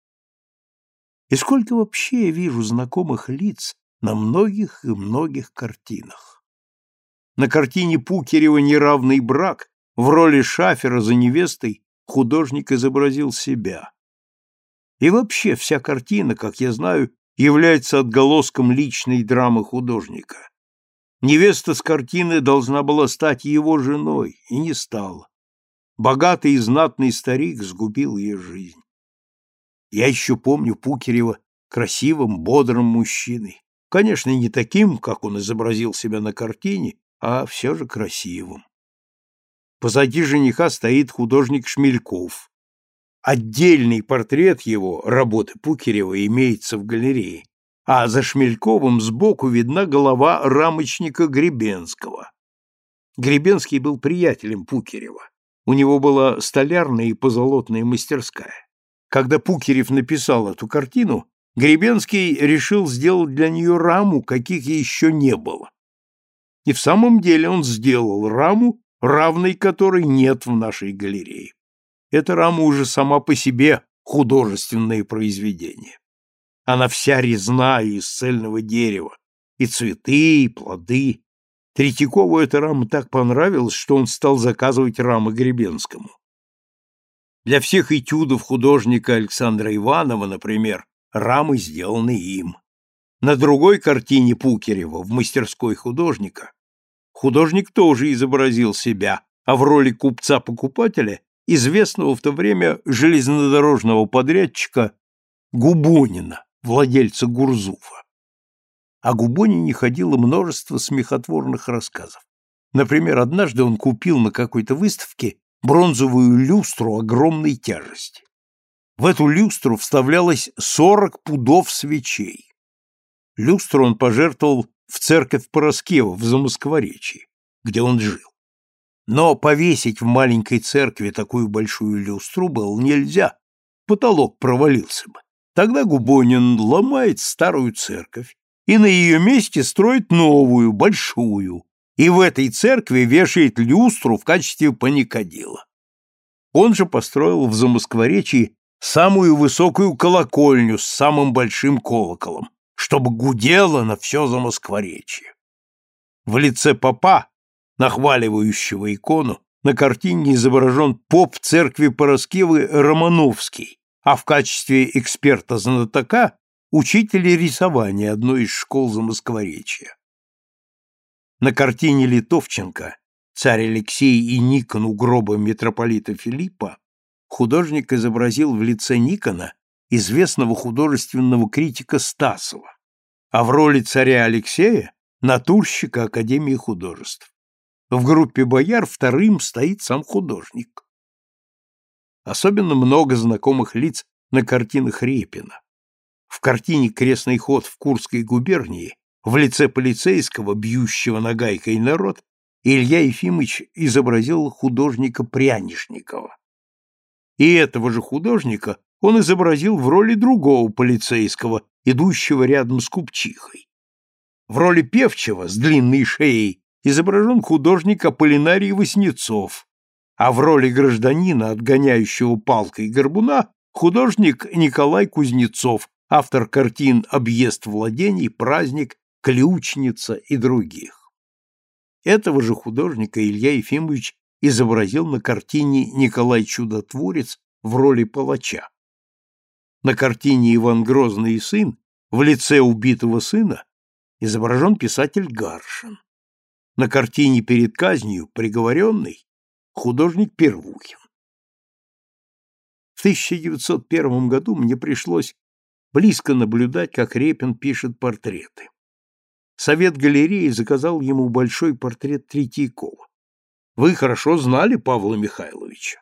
И сколько вообще я вижу знакомых лиц на многих и многих картинах. На картине Пукерева «Неравный брак» в роли шафера за невестой художник изобразил себя. И вообще вся картина, как я знаю, является отголоском личной драмы художника. Невеста с картины должна была стать его женой, и не стала. Богатый и знатный старик сгубил ее жизнь. Я еще помню Пукерева красивым, бодрым мужчиной. Конечно, не таким, как он изобразил себя на картине, а все же красивым. Позади жениха стоит художник Шмельков. Отдельный портрет его, работы Пукерева, имеется в галерее, а за Шмельковым сбоку видна голова рамочника Гребенского. Гребенский был приятелем Пукерева. У него была столярная и позолотная мастерская. Когда Пукерев написал эту картину, Гребенский решил сделать для нее раму, каких еще не было. И в самом деле он сделал раму, равной которой нет в нашей галерее. Эта рама уже сама по себе художественное произведение. Она вся резная из цельного дерева, и цветы, и плоды. Третьякову эта рама так понравилась, что он стал заказывать рамы Гребенскому. Для всех этюдов художника Александра Иванова, например, рамы сделаны им. На другой картине Пукерева в мастерской художника художник тоже изобразил себя, а в роли купца-покупателя известного в то время железнодорожного подрядчика Губонина, владельца Гурзуфа. О Губонине ходило множество смехотворных рассказов. Например, однажды он купил на какой-то выставке бронзовую люстру огромной тяжести. В эту люстру вставлялось сорок пудов свечей. Люстру он пожертвовал в церковь Пороскева в Замоскворечье, где он жил. Но повесить в маленькой церкви такую большую люстру было нельзя, потолок провалился бы. Тогда Губонин ломает старую церковь и на ее месте строит новую, большую, и в этой церкви вешает люстру в качестве паникадила. Он же построил в Замоскворечье самую высокую колокольню с самым большим колоколом, чтобы гудело на все Замоскворечье. В лице попа нахваливающего икону, на картине изображен поп церкви Пороскевы Романовский, а в качестве эксперта-знатока учитель рисования одной из школ Замоскворечья. На картине Литовченко «Царь Алексей и Никон у гроба митрополита Филиппа» художник изобразил в лице Никона известного художественного критика Стасова, а в роли царя Алексея – натурщика Академии художеств. В группе бояр вторым стоит сам художник. Особенно много знакомых лиц на картинах Репина. В картине «Крестный ход» в Курской губернии в лице полицейского, бьющего нагайкой народ, Илья Ефимович изобразил художника Прянишникова. И этого же художника он изобразил в роли другого полицейского, идущего рядом с купчихой. В роли певчего с длинной шеей изображен художник Аполлинарий Васнецов, а в роли гражданина, отгоняющего палкой горбуна, художник Николай Кузнецов, автор картин «Объезд владений», «Праздник», «Ключница» и других. Этого же художника Илья Ефимович изобразил на картине «Николай Чудотворец» в роли палача. На картине «Иван Грозный и сын» в лице убитого сына изображен писатель Гаршин. На картине перед казнью приговоренный художник Первухин. В 1901 году мне пришлось близко наблюдать, как Репин пишет портреты. Совет галереи заказал ему большой портрет Третьякова. Вы хорошо знали Павла Михайловича.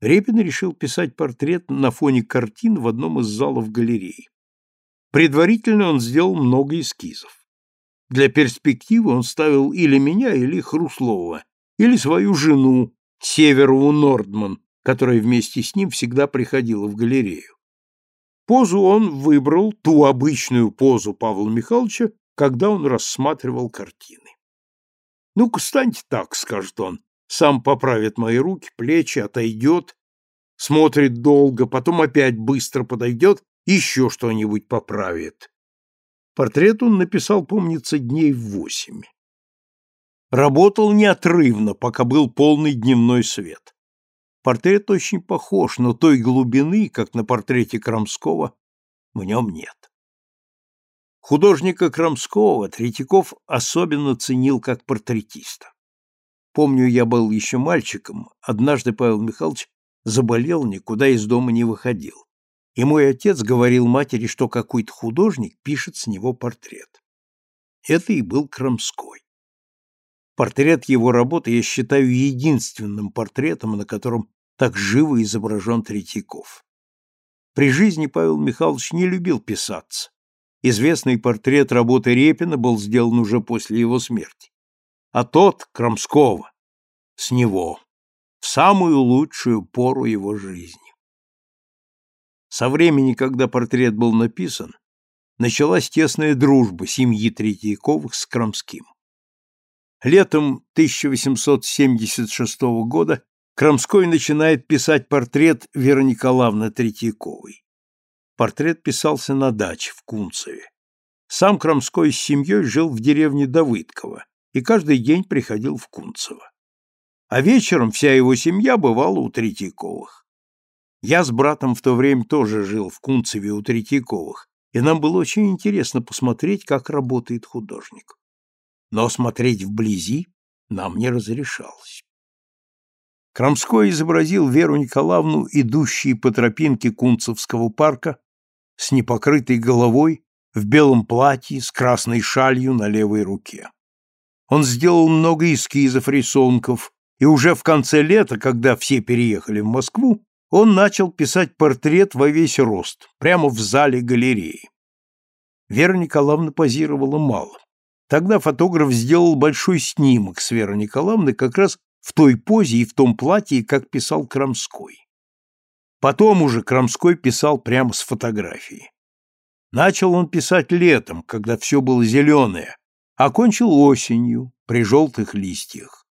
Репин решил писать портрет на фоне картин в одном из залов галереи. Предварительно он сделал много эскизов. Для перспективы он ставил или меня, или Хруслова, или свою жену, Северову Нордман, которая вместе с ним всегда приходила в галерею. Позу он выбрал ту обычную позу Павла Михайловича, когда он рассматривал картины. «Ну-ка, станьте так», — скажет он, сам поправит мои руки, плечи, отойдет, смотрит долго, потом опять быстро подойдет, еще что-нибудь поправит. Портрет он написал, помнится, дней в восемь. Работал неотрывно, пока был полный дневной свет. Портрет очень похож, но той глубины, как на портрете Крамского, в нем нет. Художника Крамского Третьяков особенно ценил как портретиста. Помню, я был еще мальчиком, однажды Павел Михайлович заболел, никуда из дома не выходил. И мой отец говорил матери, что какой-то художник пишет с него портрет. Это и был Крамской. Портрет его работы я считаю единственным портретом, на котором так живо изображен Третьяков. При жизни Павел Михайлович не любил писаться, Известный портрет работы Репина был сделан уже после его смерти. А тот — Крамского. С него. В самую лучшую пору его жизни. Со времени, когда портрет был написан, началась тесная дружба семьи Третьяковых с Крамским. Летом 1876 года Крамской начинает писать портрет Веры Николаевны Третьяковой. Портрет писался на даче в Кунцеве. Сам Крамской с семьей жил в деревне Давыдково и каждый день приходил в Кунцево. А вечером вся его семья бывала у Третьяковых. Я с братом в то время тоже жил в Кунцеве у Третьяковых, и нам было очень интересно посмотреть, как работает художник. Но смотреть вблизи нам не разрешалось. Крамской изобразил Веру Николаевну, идущей по тропинке Кунцевского парка с непокрытой головой, в белом платье, с красной шалью на левой руке. Он сделал много эскизов, рисунков, и уже в конце лета, когда все переехали в Москву, он начал писать портрет во весь рост, прямо в зале галереи. Вера Николаевна позировала мало. Тогда фотограф сделал большой снимок с Верой Николаевной как раз в той позе и в том платье, как писал Крамской. Потом уже Крамской писал прямо с фотографии. Начал он писать летом, когда все было зеленое, а кончил осенью, при желтых листьях.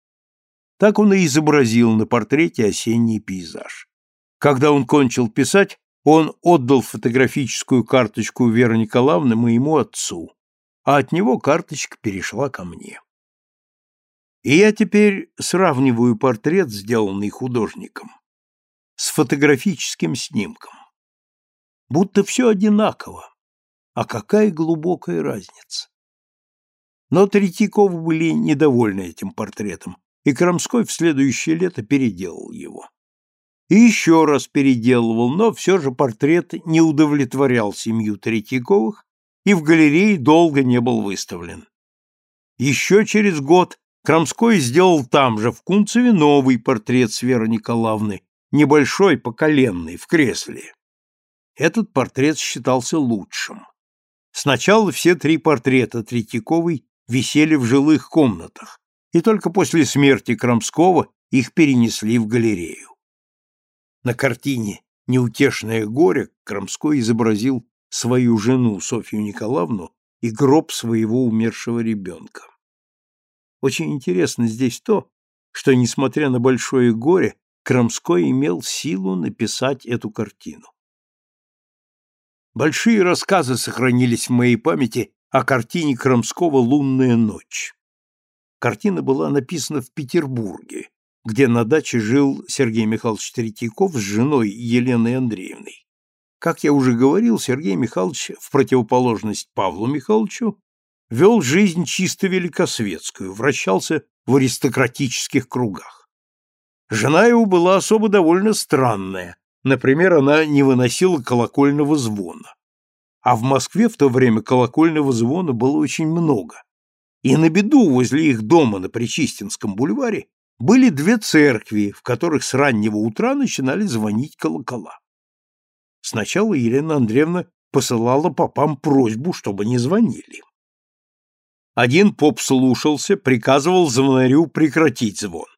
Так он и изобразил на портрете осенний пейзаж. Когда он кончил писать, он отдал фотографическую карточку Веры Николаевны моему отцу, а от него карточка перешла ко мне. И я теперь сравниваю портрет, сделанный художником, с фотографическим снимком. Будто все одинаково, а какая глубокая разница. Но Третьяковы были недовольны этим портретом, и Крамской в следующее лето переделал его. И еще раз переделывал, но все же портрет не удовлетворял семью Третьяковых и в галерее долго не был выставлен. Еще через год Крамской сделал там же, в Кунцеве, новый портрет с Верой Николаевны, небольшой, поколенный, в кресле. Этот портрет считался лучшим. Сначала все три портрета Третьяковой висели в жилых комнатах, и только после смерти Крамского их перенесли в галерею. На картине «Неутешное горе» Крамской изобразил свою жену Софью Николаевну и гроб своего умершего ребенка. Очень интересно здесь то, что, несмотря на большое горе, Крамской имел силу написать эту картину. Большие рассказы сохранились в моей памяти о картине Крамского «Лунная ночь». Картина была написана в Петербурге, где на даче жил Сергей Михайлович Третьяков с женой Еленой Андреевной. Как я уже говорил, Сергей Михайлович, в противоположность Павлу Михайловичу, вел жизнь чисто великосветскую, вращался в аристократических кругах. Жена его была особо довольно странная, Например, она не выносила колокольного звона. А в Москве в то время колокольного звона было очень много. И на беду возле их дома на Причистинском бульваре были две церкви, в которых с раннего утра начинали звонить колокола. Сначала Елена Андреевна посылала попам просьбу, чтобы не звонили. Один поп слушался, приказывал звонарю прекратить звон,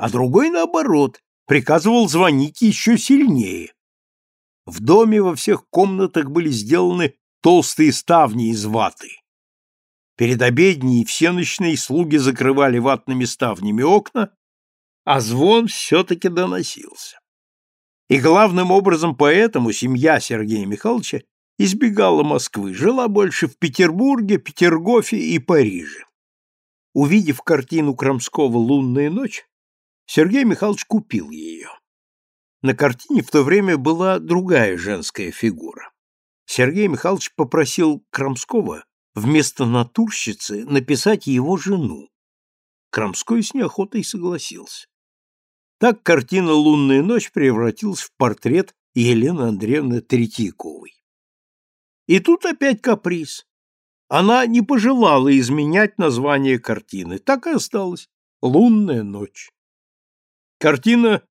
а другой, наоборот, приказывал звонить еще сильнее. В доме во всех комнатах были сделаны толстые ставни из ваты. Перед обедней все ночные слуги закрывали ватными ставнями окна, а звон все-таки доносился. И главным образом поэтому семья Сергея Михайловича избегала Москвы, жила больше в Петербурге, Петергофе и Париже. Увидев картину Крамского «Лунная ночь», Сергей Михайлович купил ее. На картине в то время была другая женская фигура. Сергей Михайлович попросил Крамского вместо натурщицы написать его жену. Крамской с неохотой согласился. Так картина «Лунная ночь» превратилась в портрет Елены Андреевны Третьяковой. И тут опять каприз. Она не пожелала изменять название картины, так и осталось «Лунная ночь». Картина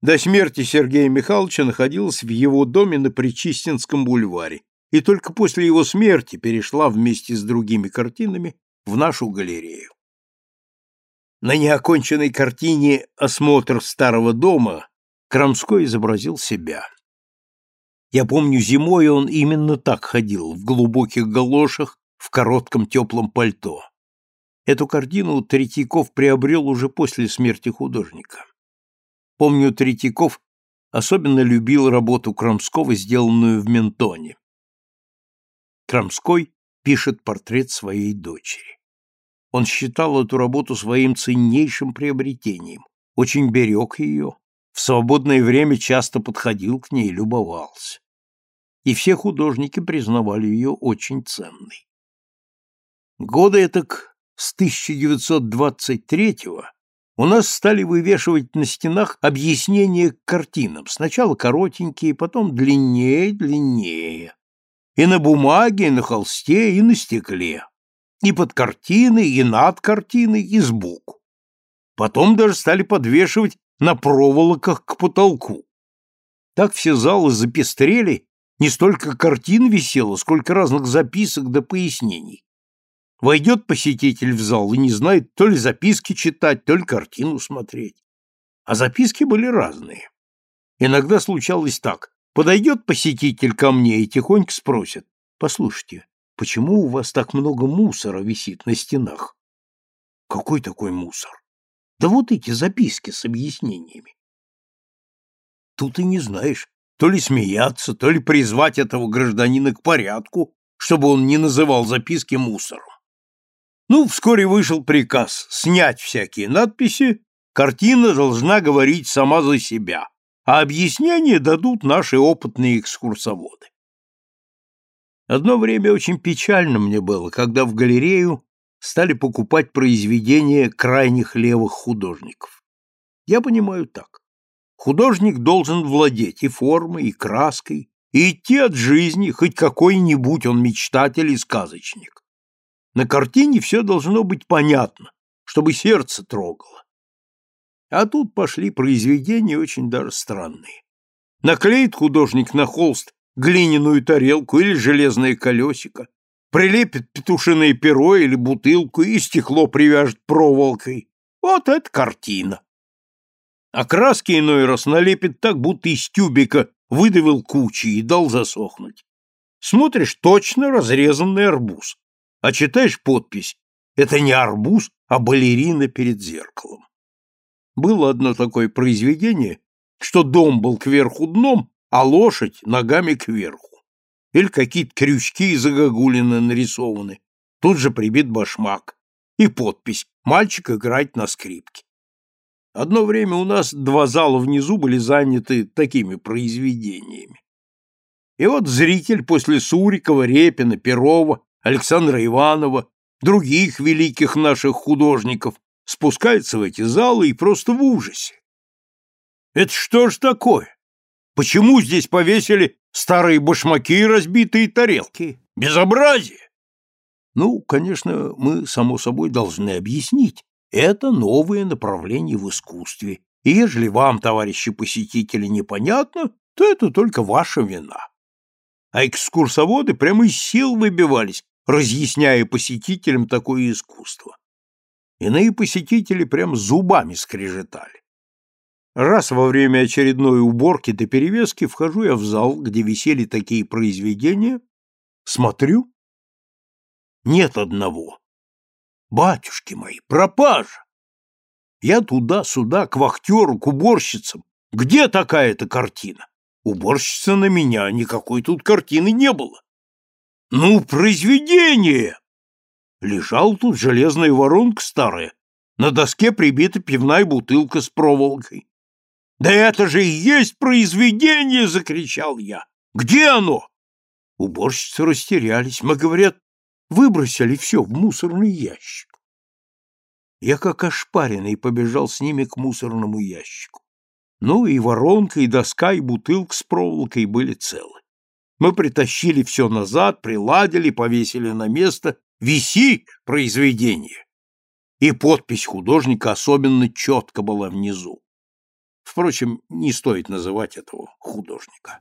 до смерти Сергея Михайловича находилась в его доме на Причистинском бульваре и только после его смерти перешла вместе с другими картинами в нашу галерею. На неоконченной картине «Осмотр старого дома» Крамской изобразил себя. Я помню, зимой он именно так ходил, в глубоких галошах, в коротком теплом пальто. Эту картину Третьяков приобрел уже после смерти художника. Помню, Третьяков особенно любил работу Крамского, сделанную в Ментоне. Крамской пишет портрет своей дочери. Он считал эту работу своим ценнейшим приобретением, очень берег ее, в свободное время часто подходил к ней и любовался. И все художники признавали ее очень ценной. Года этак с 1923-го у нас стали вывешивать на стенах объяснения к картинам, сначала коротенькие, потом длиннее, длиннее. И на бумаге, и на холсте, и на стекле. И под картиной, и над картиной, и сбоку. Потом даже стали подвешивать на проволоках к потолку. Так все залы запестрели, не столько картин висело, сколько разных записок до пояснений. Войдет посетитель в зал и не знает то ли записки читать, то ли картину смотреть. А записки были разные. Иногда случалось так. Подойдет посетитель ко мне и тихонько спросит. «Послушайте, почему у вас так много мусора висит на стенах?» «Какой такой мусор?» «Да вот эти записки с объяснениями». Тут и не знаешь, то ли смеяться, то ли призвать этого гражданина к порядку, чтобы он не называл записки мусором. Ну, вскоре вышел приказ снять всякие надписи, картина должна говорить сама за себя, а объяснения дадут наши опытные экскурсоводы. Одно время очень печально мне было, когда в галерею стали покупать произведения крайних левых художников. Я понимаю так. Художник должен владеть и формой, и краской, и идти от жизни, хоть какой-нибудь он мечтатель и сказочник. На картине все должно быть понятно, чтобы сердце трогало. А тут пошли произведения очень даже странные. Наклеит художник на холст глиняную тарелку или железное колесико, прилепит петушиное перо или бутылку и стекло привяжет проволокой. Вот это картина. А краски иной раз налепит так, будто из тюбика выдавил кучи и дал засохнуть. Смотришь, точно разрезанный арбуз а читаешь подпись «Это не арбуз, а балерина перед зеркалом». Было одно такое произведение, что дом был кверху дном, а лошадь ногами кверху. Или какие-то крючки из загогулины нарисованы. Тут же прибит башмак. И подпись «Мальчик играть на скрипке». Одно время у нас два зала внизу были заняты такими произведениями. И вот зритель после Сурикова, Репина, Перова Александра Иванова, других великих наших художников, спускается в эти залы и просто в ужасе. Это что ж такое? Почему здесь повесили старые башмаки и разбитые тарелки? Безобразие! Ну, конечно, мы, само собой, должны объяснить. Это новое направление в искусстве. И ежели вам, товарищи посетители, непонятно, то это только ваша вина. А экскурсоводы прямо из сил выбивались, разъясняя посетителям такое искусство. Иные посетители прям зубами скрежетали. Раз во время очередной уборки до перевески вхожу я в зал, где висели такие произведения, смотрю, нет одного. Батюшки мои, пропажа! Я туда-сюда, к вахтеру, к уборщицам. Где такая-то картина? Уборщица на меня, никакой тут картины не было. Ну, произведение! Лежал тут железная воронка старая, на доске прибита пивная бутылка с проволокой. «Да это же и есть произведение!» — закричал я. «Где оно?» Уборщицы растерялись. Мы, говорят, выбросили все в мусорный ящик. Я как ошпаренный побежал с ними к мусорному ящику. Ну и воронка, и доска, и бутылка с проволокой были целы. Мы притащили все назад, приладили, повесили на место. Виси произведение! И подпись художника особенно четко была внизу. Впрочем, не стоит называть этого художника.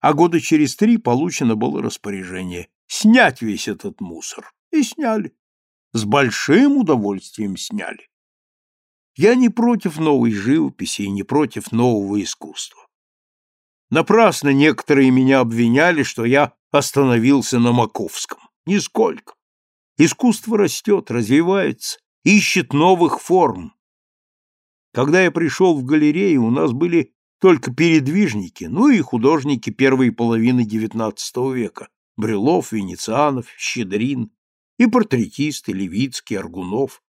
А года через три получено было распоряжение снять весь этот мусор. И сняли. С большим удовольствием сняли. Я не против новой живописи и не против нового искусства. Напрасно некоторые меня обвиняли, что я остановился на Маковском. Нисколько. Искусство растет, развивается, ищет новых форм, когда я пришел в галерею, у нас были только передвижники, ну и художники первой половины XIX века – Брюлов, Венецианов, Щедрин, и портретисты Левицкий, Аргунов.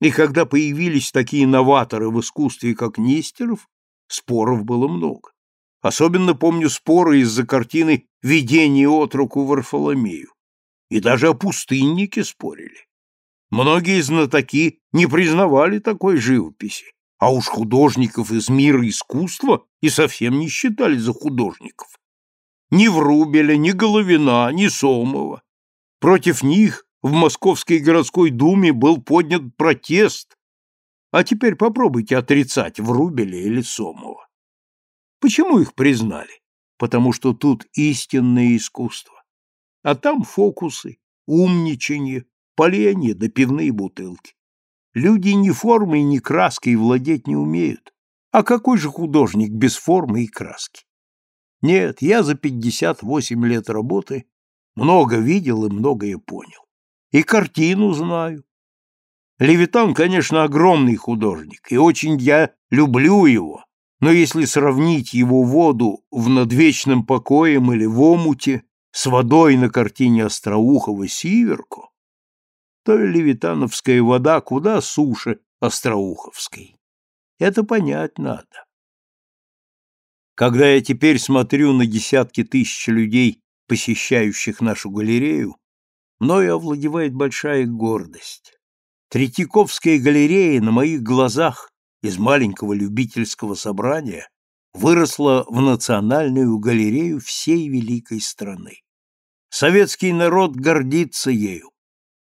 И когда появились такие новаторы в искусстве, как Нестеров, споров было много. Особенно помню споры из-за картины «Видение от руку Варфоломею». И даже о пустыннике спорили. Многие знатоки не признавали такой живописи, а уж художников из мира искусства и совсем не считали за художников. Ни Врубеля, ни Головина, ни Сомова. Против них в Московской городской думе был поднят протест. А теперь попробуйте отрицать Врубеля или Сомова. Почему их признали? Потому что тут истинное искусство. А там фокусы, умничанье, поленья да пивные бутылки. Люди ни формой, ни краской владеть не умеют. А какой же художник без формы и краски? Нет, я за пятьдесят восемь лет работы много видел и многое понял. И картину знаю. Левитан, конечно, огромный художник, и очень я люблю его, но если сравнить его воду в «Надвечном покоем» или в «Омуте» с водой на картине Остроухова «Сиверко», то левитановская вода куда суше остроуховской. Это понять надо. Когда я теперь смотрю на десятки тысяч людей, посещающих нашу галерею, мною овладевает большая гордость. Третьяковская галерея на моих глазах из маленького любительского собрания выросла в национальную галерею всей великой страны. Советский народ гордится ею,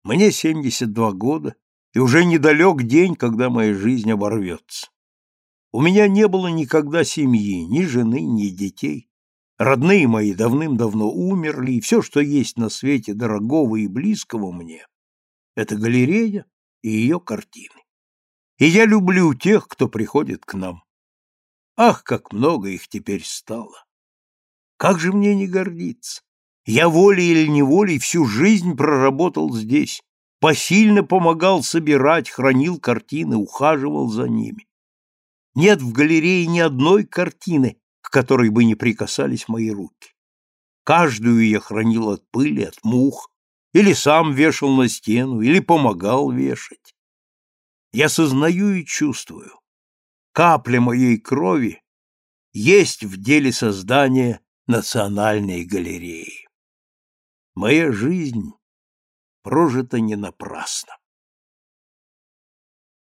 мне 72 года, и уже недалек день, когда моя жизнь оборвется. У меня не было никогда семьи, ни жены, ни детей. Родные мои давным-давно умерли, и все, что есть на свете дорогого и близкого мне, это галерея и ее картины. И я люблю тех, кто приходит к нам. Ах, как много их теперь стало! Как же мне не гордиться! Я волей или неволей всю жизнь проработал здесь, посильно помогал собирать, хранил картины, ухаживал за ними. Нет в галерее ни одной картины, к которой бы не прикасались мои руки. Каждую я хранил от пыли, от мух, или сам вешал на стену, или помогал вешать. Я сознаю и чувствую. Капля моей крови есть в деле создания Национальной галереи. Моя жизнь прожита не напрасно.